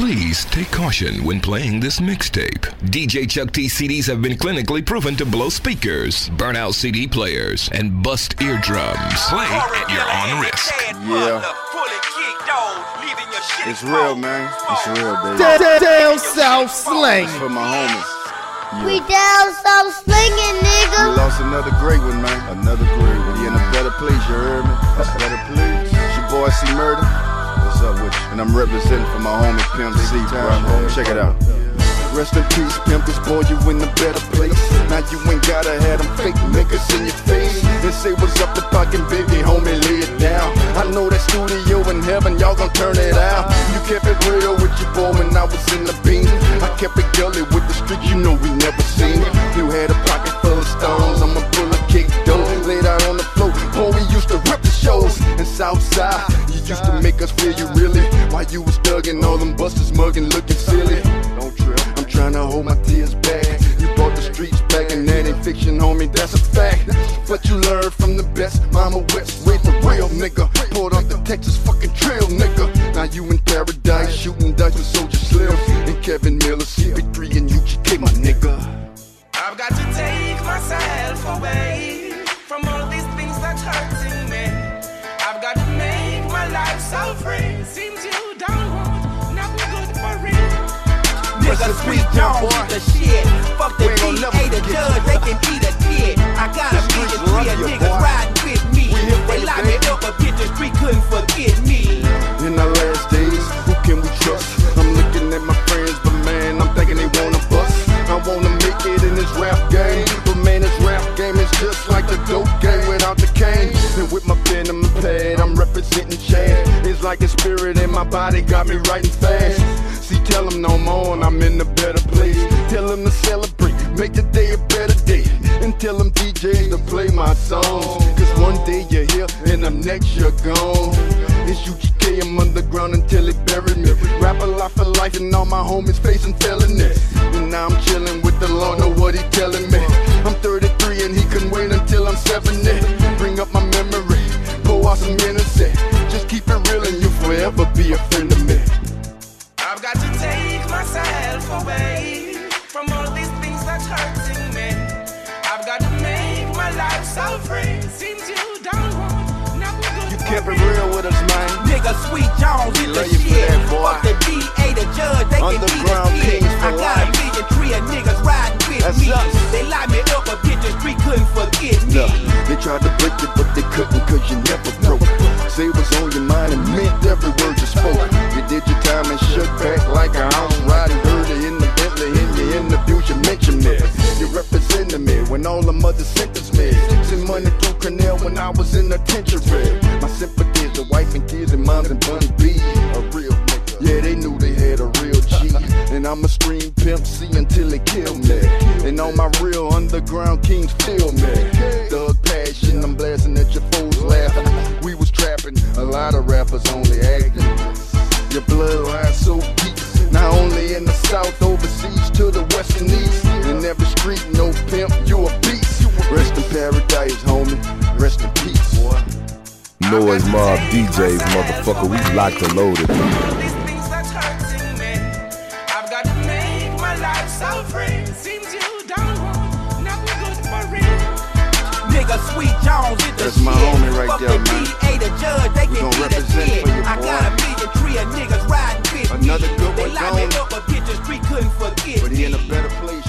Please take caution when playing this mixtape. DJ Chuck T CDs have been clinically proven to blow speakers, burn out CD players, and bust eardrums. Play at your own risk. Yeah. It's real, man. It's real, baby. Down south slang. For my homies. We down south slinging, nigga. We lost another great one, man. Another great one. We in a better place, you heard me? A better place. It's your boy C Murder. What's up with you? And I'm representing for my homie Pimp C, bro. Check it out. Rest in peace, pimpers, boy, you in a better place. Now you ain't gotta have them fake niggas in your face. And say what's up to fucking Biggie, homie, lay it down. I know that studio in heaven, y'all gon' turn it out. You kept it real with your boy when I was in the beam. I kept it gully with the street, you know we never seen. You had a pocket full of stones, I'ma pull a kick dough. Laid out on the floor, boy, we used to rip the shows. And Southside, used to make us feel you really. While you was thugging, all them busters mugging, looking silly. Don't trip. I'm trying to hold my tears back. You brought the streets back, and that ain't fiction, homie, that's a fact. But you learned from the best, Mama West, with the real nigga. Pulled off the Texas fucking trail, nigga. Now you in paradise, shooting dice with Soulja Slim. And Kevin Miller, CP3, and UGK, my nigga. I've got to take myself away from all these things that hurting life so free. Seems you don't want nothing good for real. Nigga, sweet Jones with the shit. Fuck the We DA, the judge, they can eat spirit in my body, got me writing fast. See, tell them no more, and I'm in a better place. Tell them to celebrate, make the day a better day. And tell them DJs to play my songs. Cause one day you're here, and the next you're gone. It's UGK, I'm underground until it buried me. Rap-A-Lot for life, and all my homies facing felonies. Away from all these things that's hurting me. I've got to make my life so free. Seems you don't want nothing You kept it real. with us, man. Nigga, sweet Jones with the love you for shit. that, boy. Fuck the DA, the judge, they can a Underground kid. I got a life. million three of niggas riding with That's me. us. They lock me up, but bitch, the street couldn't forget me. Look, they tried to break it, but they couldn't cause you never broke. Say what's on your mind and meant every word you spoke. You did your time and shook back like a house all the mothers sentenced me. Send money through Cornell when I was in the penitentiary. My sympathies to wife and kids and moms and Bun. A real nigga. Yeah, they knew they had a real G. And I'ma scream Pimp C until they kill me. And all my real underground kings feel me. Thug passion, I'm blasting at your foes laughing. We was trapping, a lot of rappers only acting. Noise Mob DJs, motherfucker. We locked and loaded. All these that's hurting me. I've got to make my life so free. Seems you don't want nothing good for real. Nigga, sweet Jones with the That's shit. my homie right Fuck there, the man. DA, the judge, they We can gon' eat a represent for you, I got a million three of niggas riding with Another me. good They one lock me up, but bitch, the street couldn't forget But he in a better place,